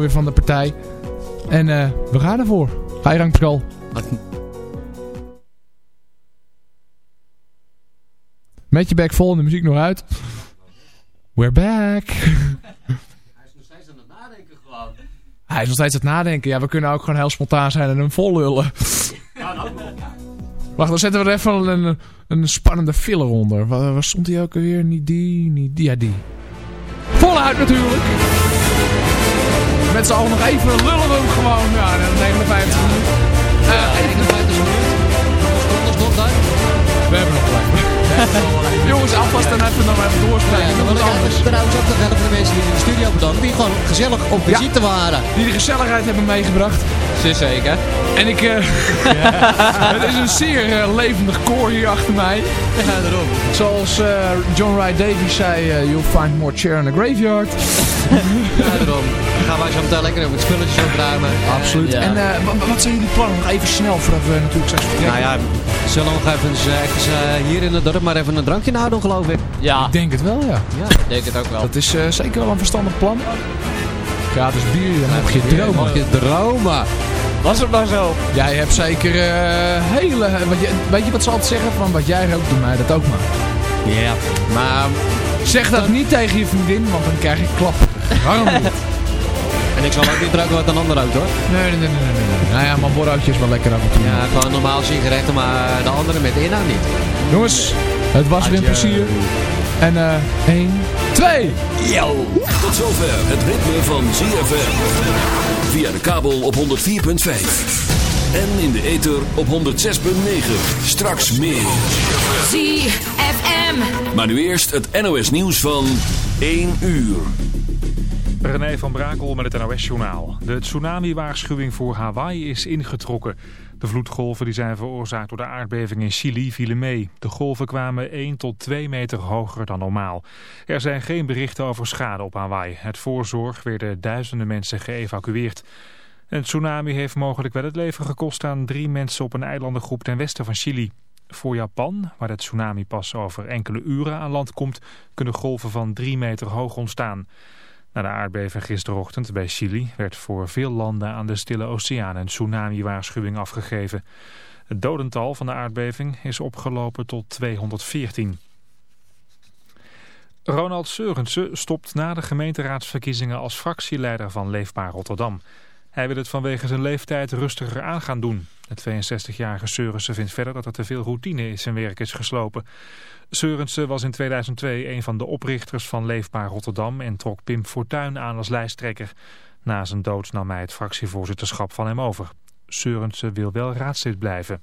weer van de partij. En uh, we gaan ervoor. Ga je gang Pascal. Met je bek vol en de muziek nog uit. We're back. Hij is nog steeds aan het nadenken gewoon. Hij is nog steeds aan het nadenken. Ja, we kunnen ook gewoon heel spontaan zijn en hem vol lullen. Ja, wel. Wacht, dan zetten we er even een, een spannende filler onder. Waar, waar stond hij ook alweer? Niet die, niet die. Ja, die. Voluit natuurlijk. Met z'n allen nog even lullen we hem gewoon. Ja, 59 minuten. Uh, 51 minuten. Hoeveel secondes nog dan? We hebben nog gelijk. Jongens, alvast dan even nog even doorspreken. Ja, dan wil ik trouwens ook nog even de mensen die in de studio bedanken. Die gewoon gezellig op visite ja, waren. Die de gezelligheid hebben meegebracht. Zeer zeker. En ik... Uh, het is een zeer uh, levendig koor hier achter mij. Ja, daarom. Zoals uh, John Wright Davies zei, you'll find more chair in the graveyard. ja, daarom. Dan gaan wij zo meteen lekker op het spulletjes opruimen. Absoluut. Ja. En wat zijn jullie plannen? Nog even snel voordat we natuurlijk straks vertrekken. Nou ja, zullen we nog even eens, hier in het dorp maar even een drankje nadoen, geloof ik. Ja. Ik denk het wel, ja. Ja, ik denk het ook wel. Dat is uh, zeker wel een verstandig plan. Gratis bier, dan mag je dromen. Mag je dromen. Was het maar zo. Jij hebt zeker uh, hele... Wat je, weet je wat ze altijd zeggen? Van wat jij rookt, doe mij dat ook maar. Ja, maar... Zeg dat niet tegen je vriendin, want dan krijg ik klap. Waarom? En ik zal ook niet roken wat een ander rookt hoor. Nee, nee, nee, nee. nee. Nou ja, maar borroutje is wel lekker af en toe. Ja, gewoon normaal sigaretten, maar de andere met inhoud niet. Jongens, het was weer een plezier. En eh, 1, 2. Yo. Tot zover het ritme van ZFM. Via de kabel op 104.5. En in de ether op 106.9. Straks meer. ZFM. Maar nu eerst het NOS nieuws van 1 uur. René van Brakel met het NOS-journaal. De tsunami-waarschuwing voor Hawaii is ingetrokken. De vloedgolven die zijn veroorzaakt door de aardbeving in Chili vielen mee. De golven kwamen 1 tot 2 meter hoger dan normaal. Er zijn geen berichten over schade op Hawaii. Het voorzorg werden duizenden mensen geëvacueerd. Een tsunami heeft mogelijk wel het leven gekost aan drie mensen op een eilandengroep ten westen van Chili. Voor Japan, waar de tsunami pas over enkele uren aan land komt, kunnen golven van 3 meter hoog ontstaan. Na de aardbeving gisterochtend bij Chili werd voor veel landen aan de Stille Oceaan een tsunami-waarschuwing afgegeven. Het dodental van de aardbeving is opgelopen tot 214. Ronald Seurensen stopt na de gemeenteraadsverkiezingen als fractieleider van Leefbaar Rotterdam. Hij wil het vanwege zijn leeftijd rustiger aan gaan doen. De 62-jarige Seurensen vindt verder dat er te veel routine in zijn werk is geslopen. Seurensen was in 2002 een van de oprichters van Leefbaar Rotterdam en trok Pim Fortuyn aan als lijsttrekker. Na zijn dood nam hij het fractievoorzitterschap van hem over. Seurensen wil wel raadslid blijven.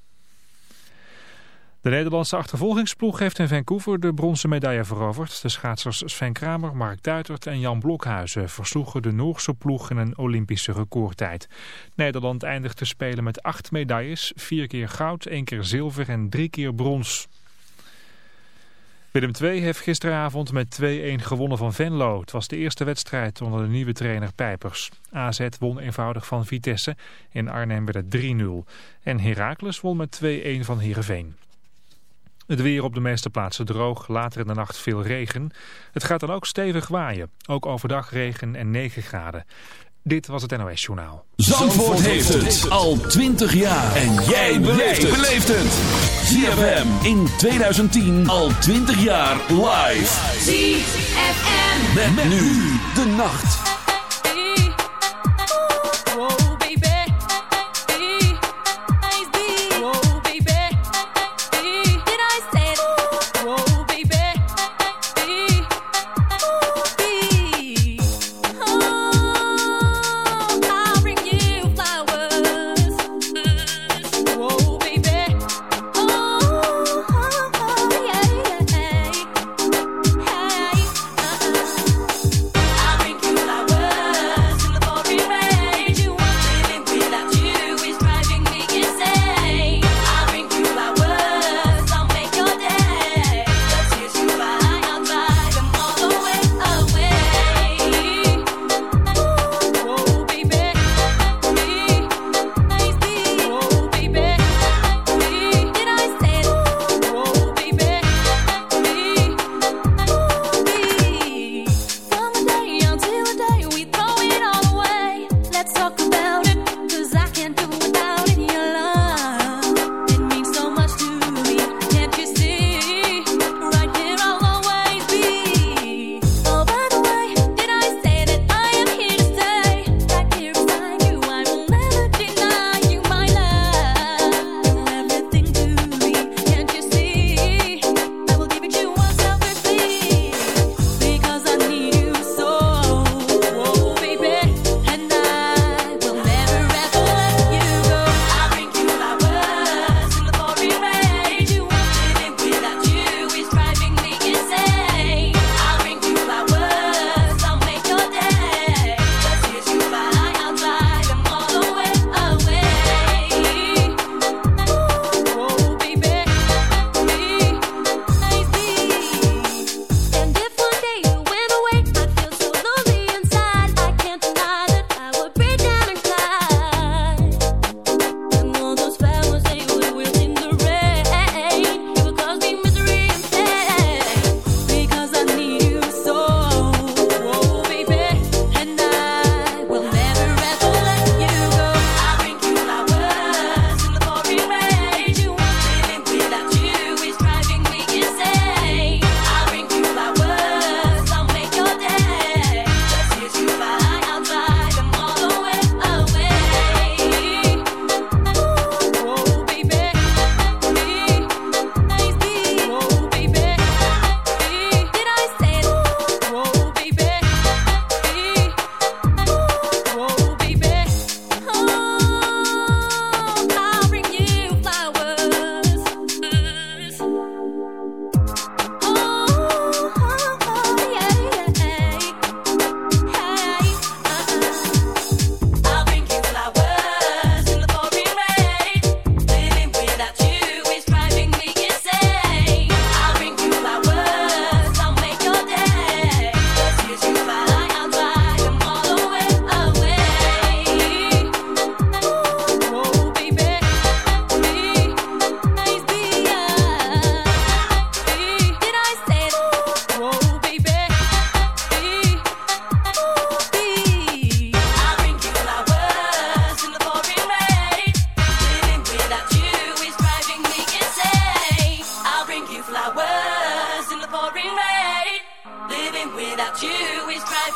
De Nederlandse achtervolgingsploeg heeft in Vancouver de bronzen medaille veroverd. De schaatsers Sven Kramer, Mark Duitert en Jan Blokhuizen versloegen de Noorse ploeg in een Olympische recordtijd. Nederland eindigde spelen met acht medailles, vier keer goud, één keer zilver en drie keer brons. Willem II heeft gisteravond met 2-1 gewonnen van Venlo. Het was de eerste wedstrijd onder de nieuwe trainer Pijpers. AZ won eenvoudig van Vitesse. In Arnhem werd het 3-0. En Heracles won met 2-1 van Heerenveen. Het weer op de meeste plaatsen droog, later in de nacht veel regen. Het gaat dan ook stevig waaien. Ook overdag regen en 9 graden. Dit was het NOS Journaal. Zandvoort, heeft het al 20 jaar. En jij beleeft het. ZFM in 2010 al 20 jaar live. ZFM. Met, nu de nacht.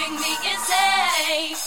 driving me insane.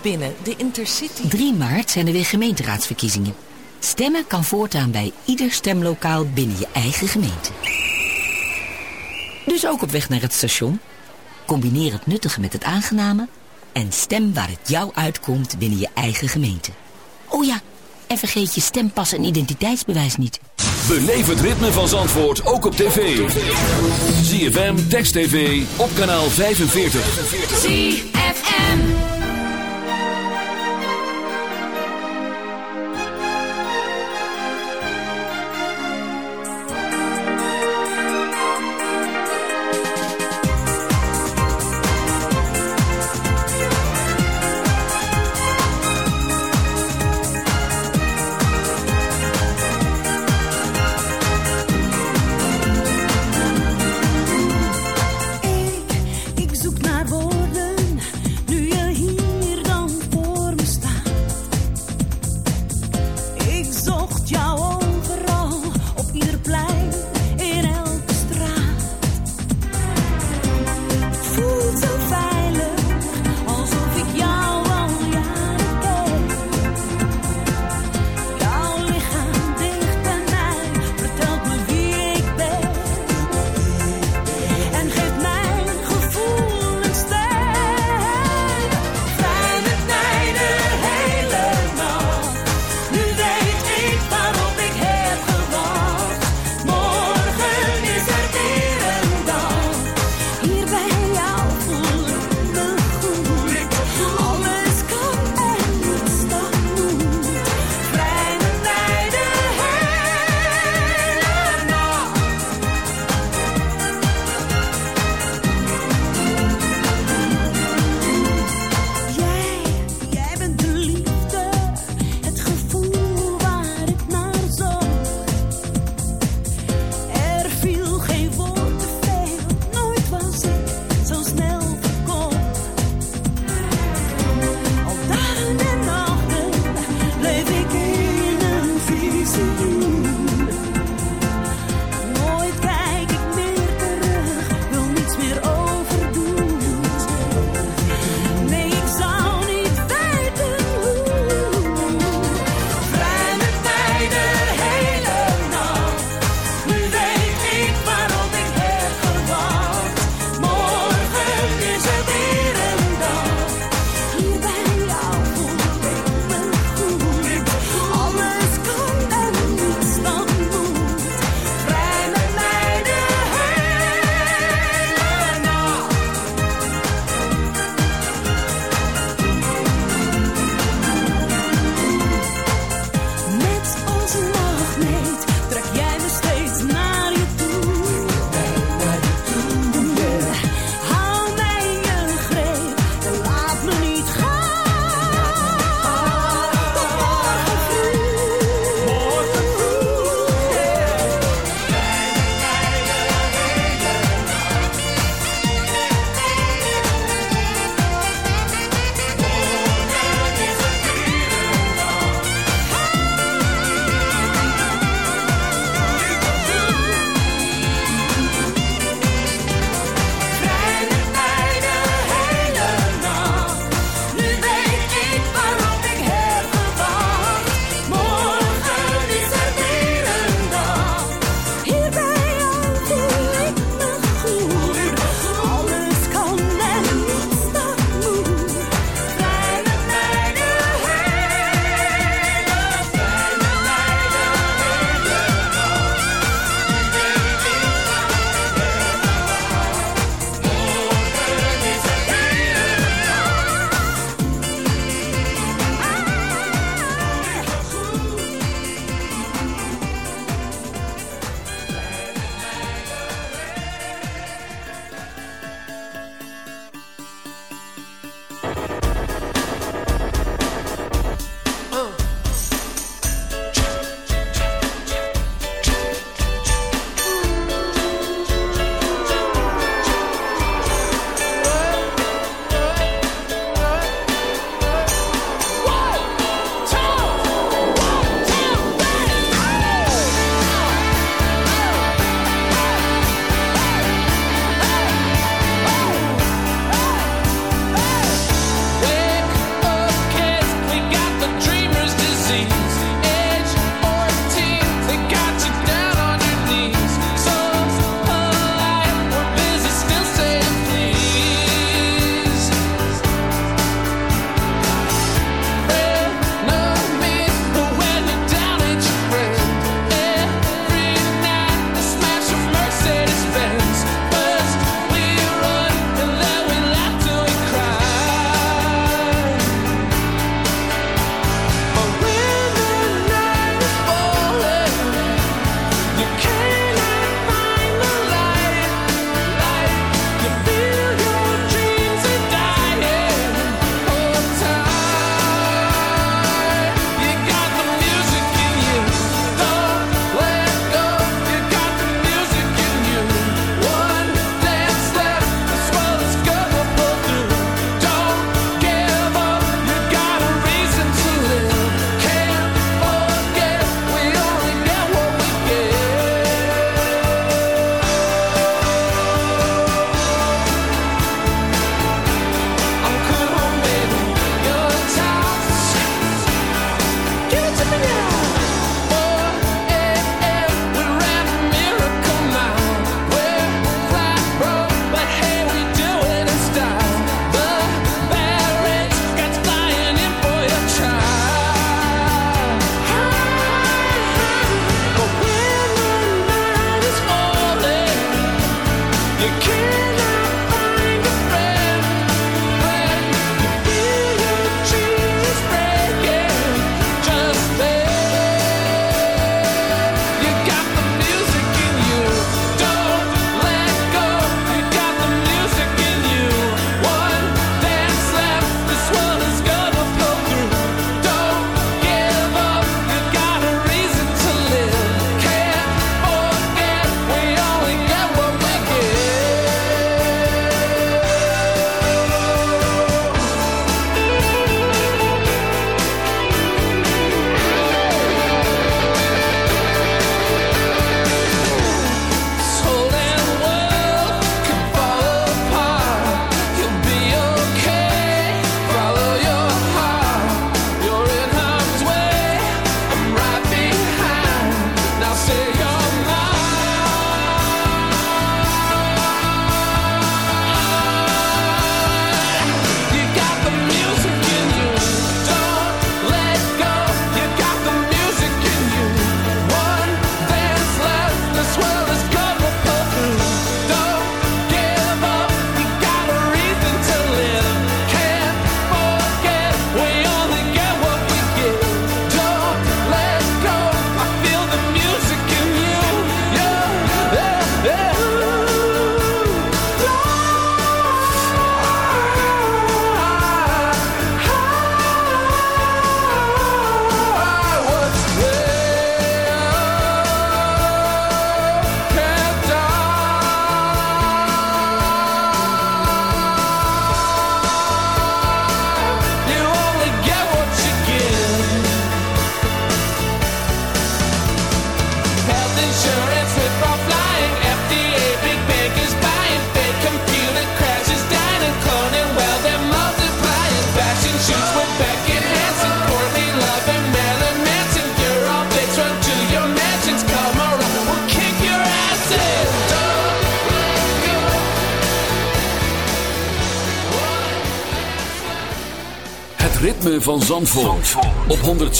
Komt binnen de Intercity. 3 maart zijn er weer gemeenteraadsverkiezingen. Stemmen kan voortaan bij ieder stemlokaal binnen je eigen gemeente. Dus ook op weg naar het station. Combineer het nuttige met het aangename. En stem waar het jou uitkomt binnen je eigen gemeente. Oh ja, en vergeet je stempas en identiteitsbewijs niet. Beleef het ritme van Zandvoort ook op tv. ZFM, Text TV, op kanaal 45. ZFM.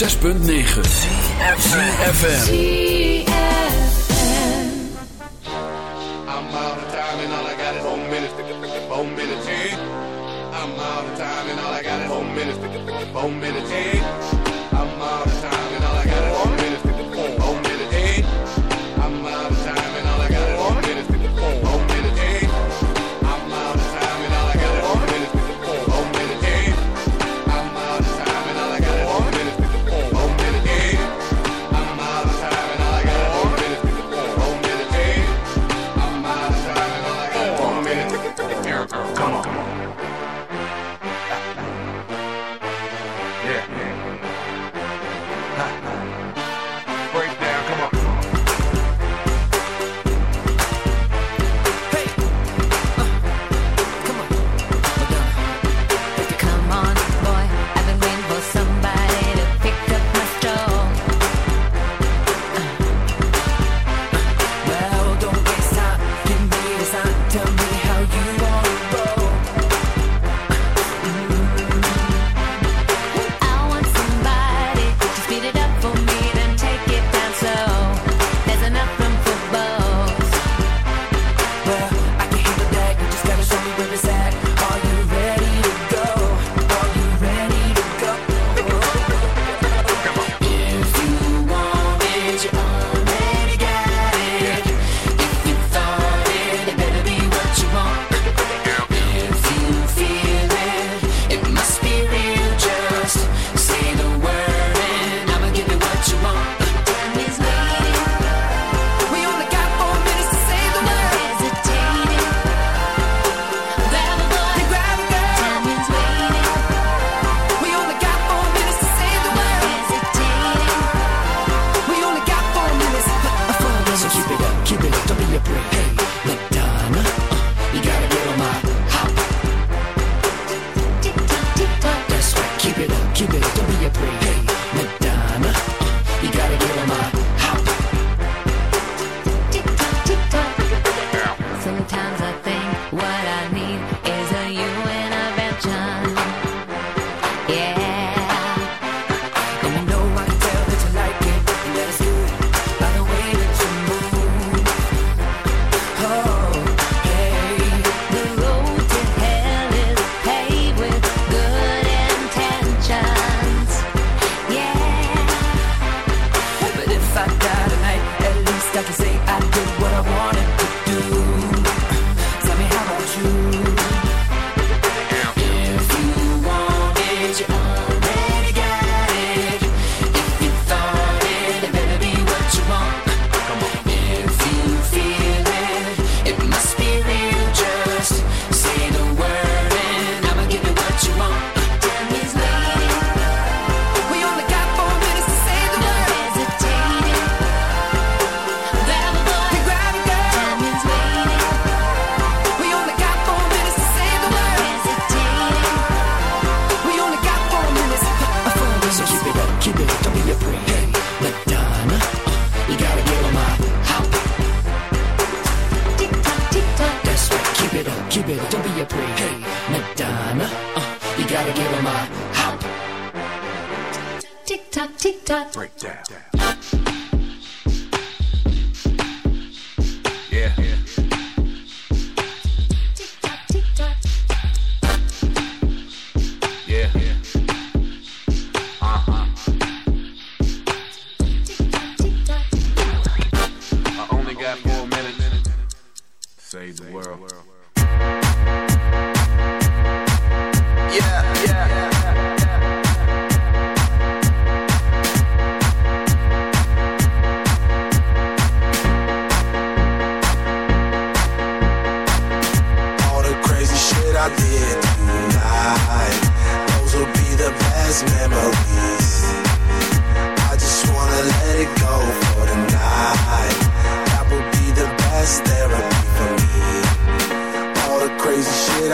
106.9 FM.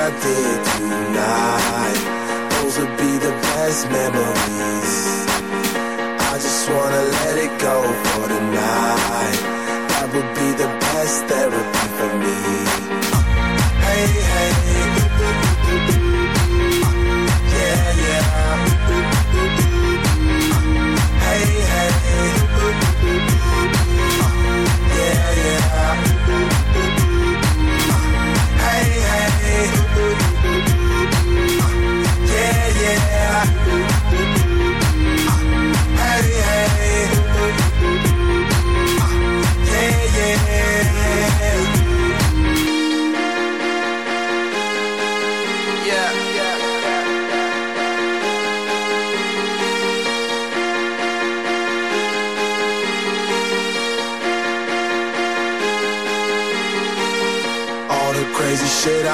Did tonight. Those would be the best memories.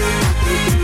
Thank you.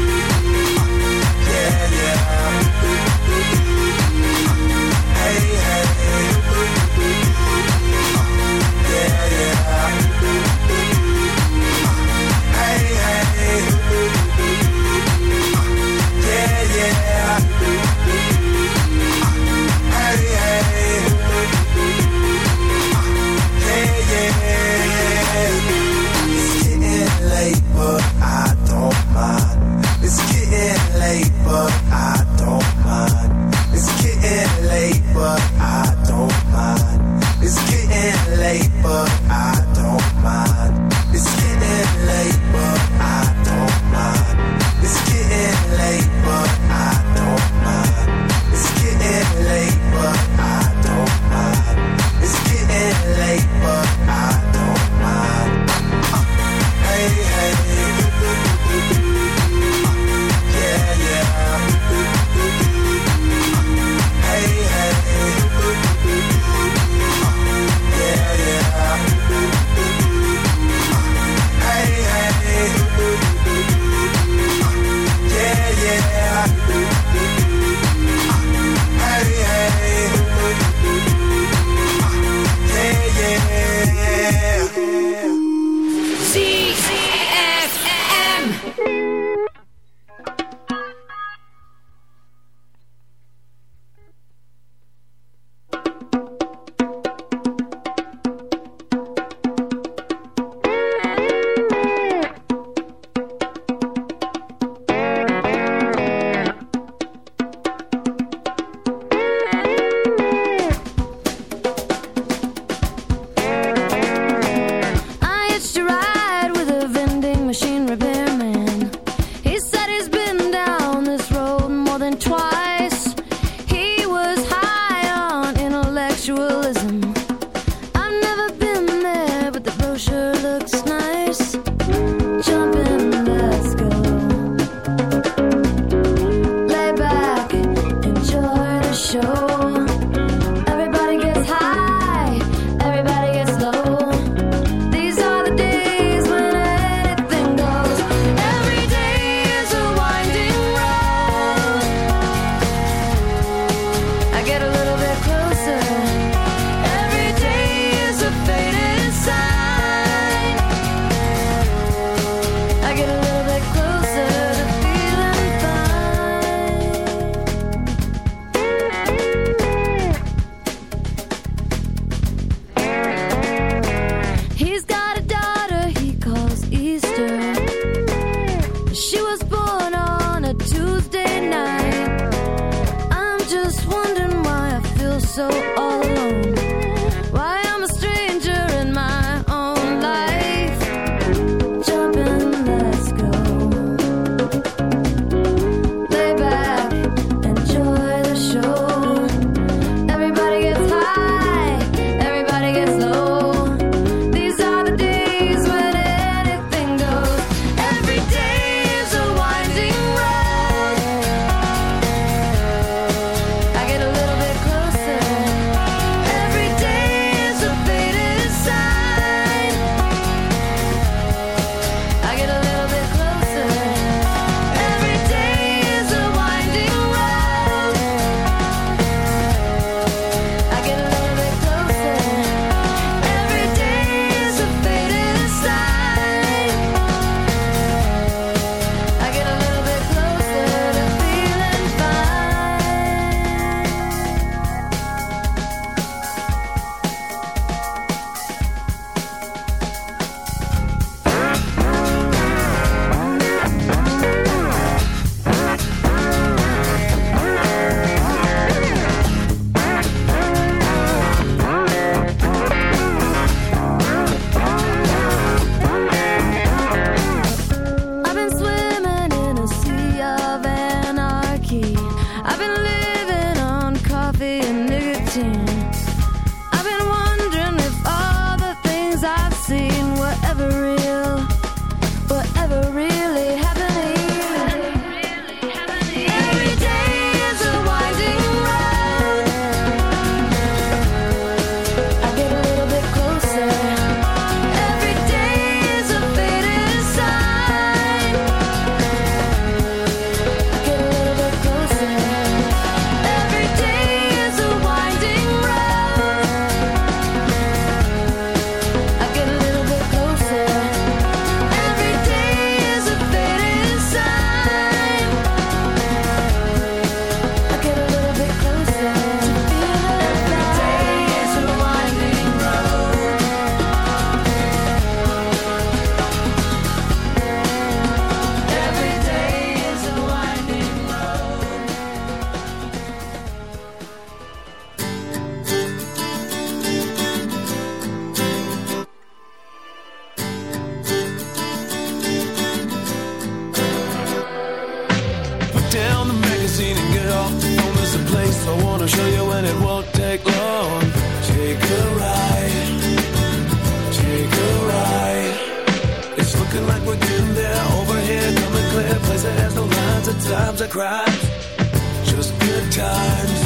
Times I cried. Just good times.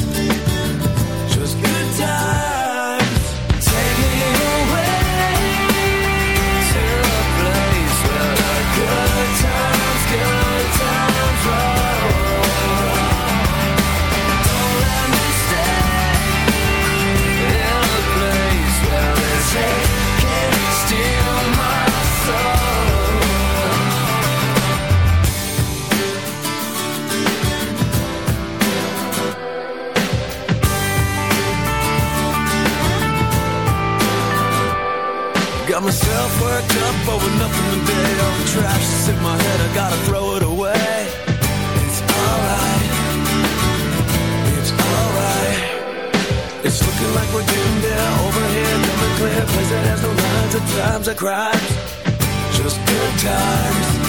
Worked up over nothing today. All the trash that's in my head, I gotta throw it away. It's alright. It's alright. It's looking like we're getting there over here. Dumb clear, place that has no lines of times I cried. Just good times.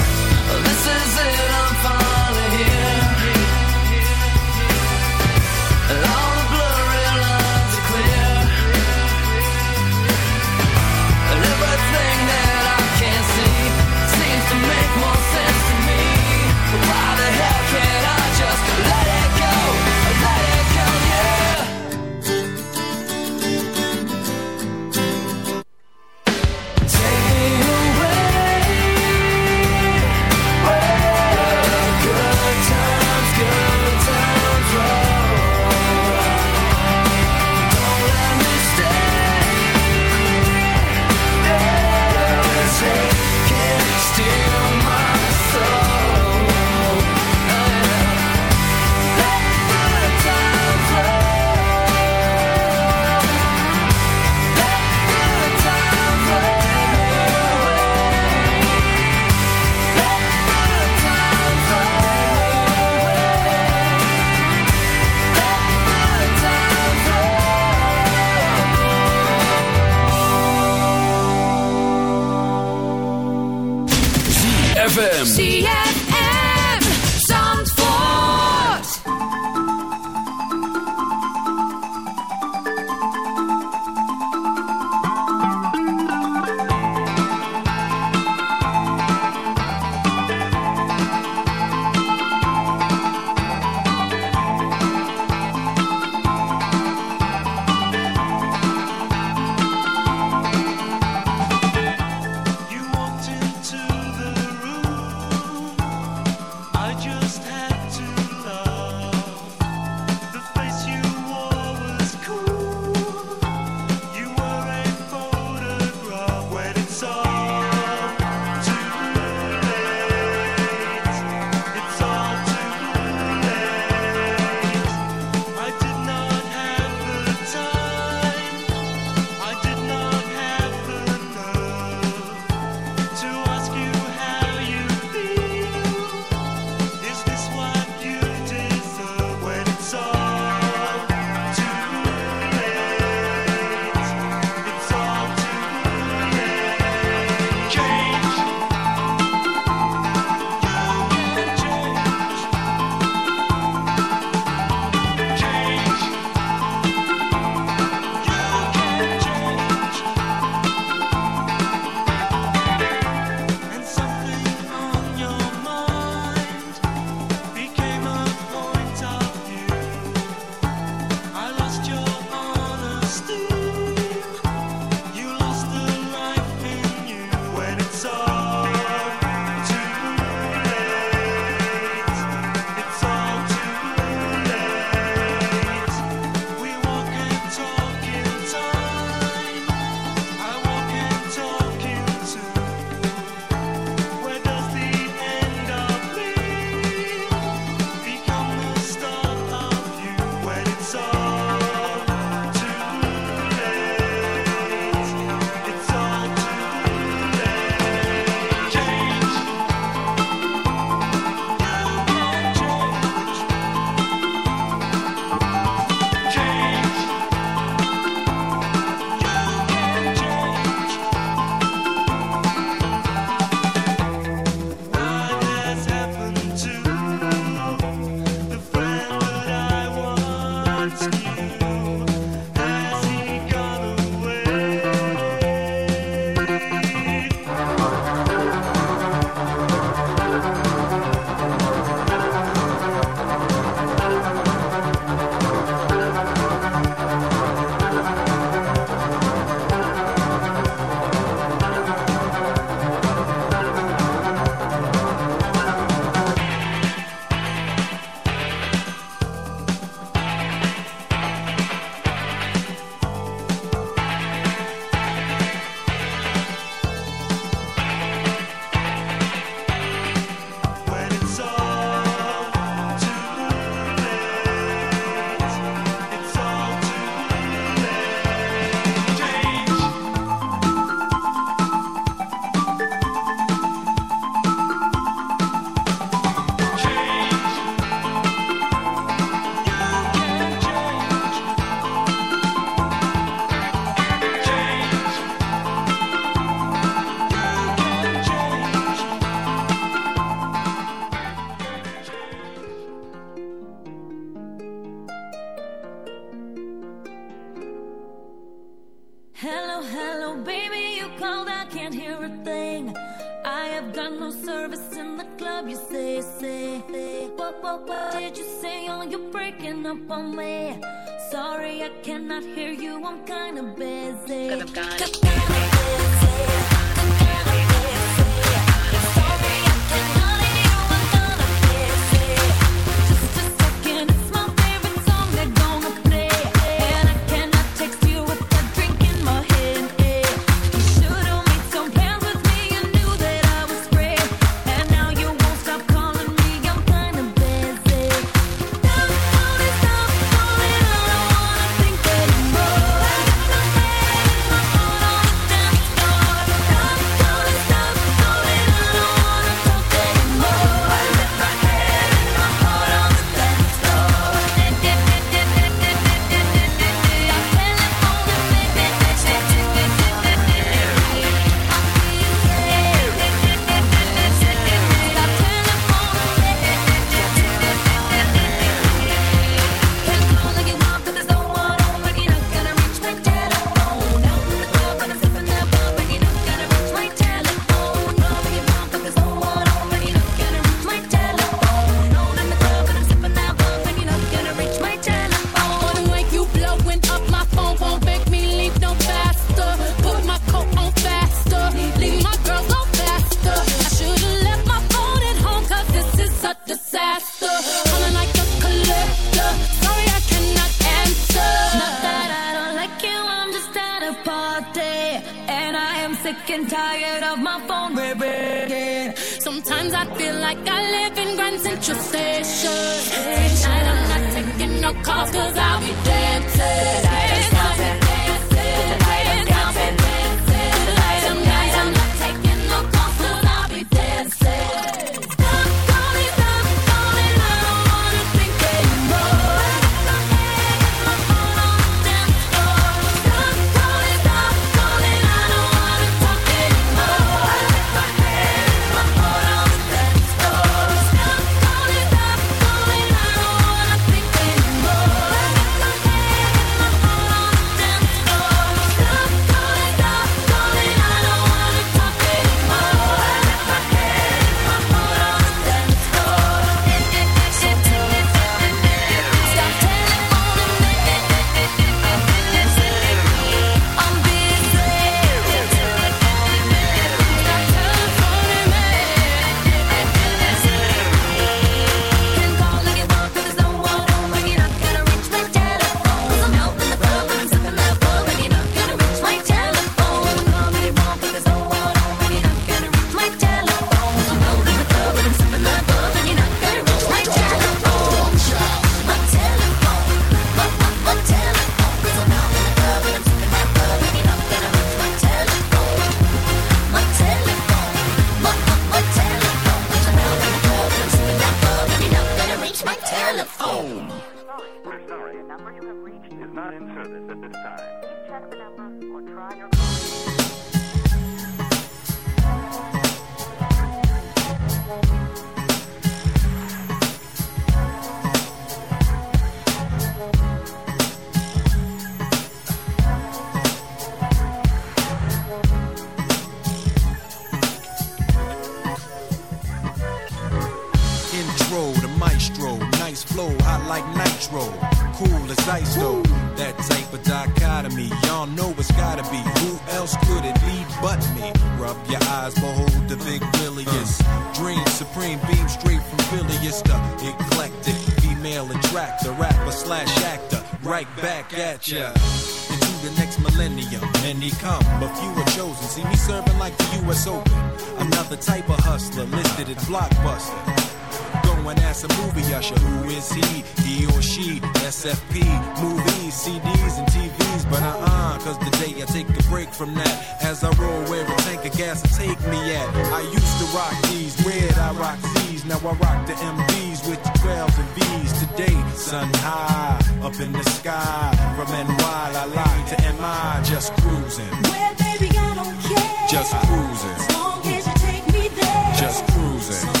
I rock the MVs with the 12s and Vs today. Sun high, up in the sky. From NY, I like to MI, just cruising. Well, baby, I don't care. Just cruising. As long as you take me there. Just cruising.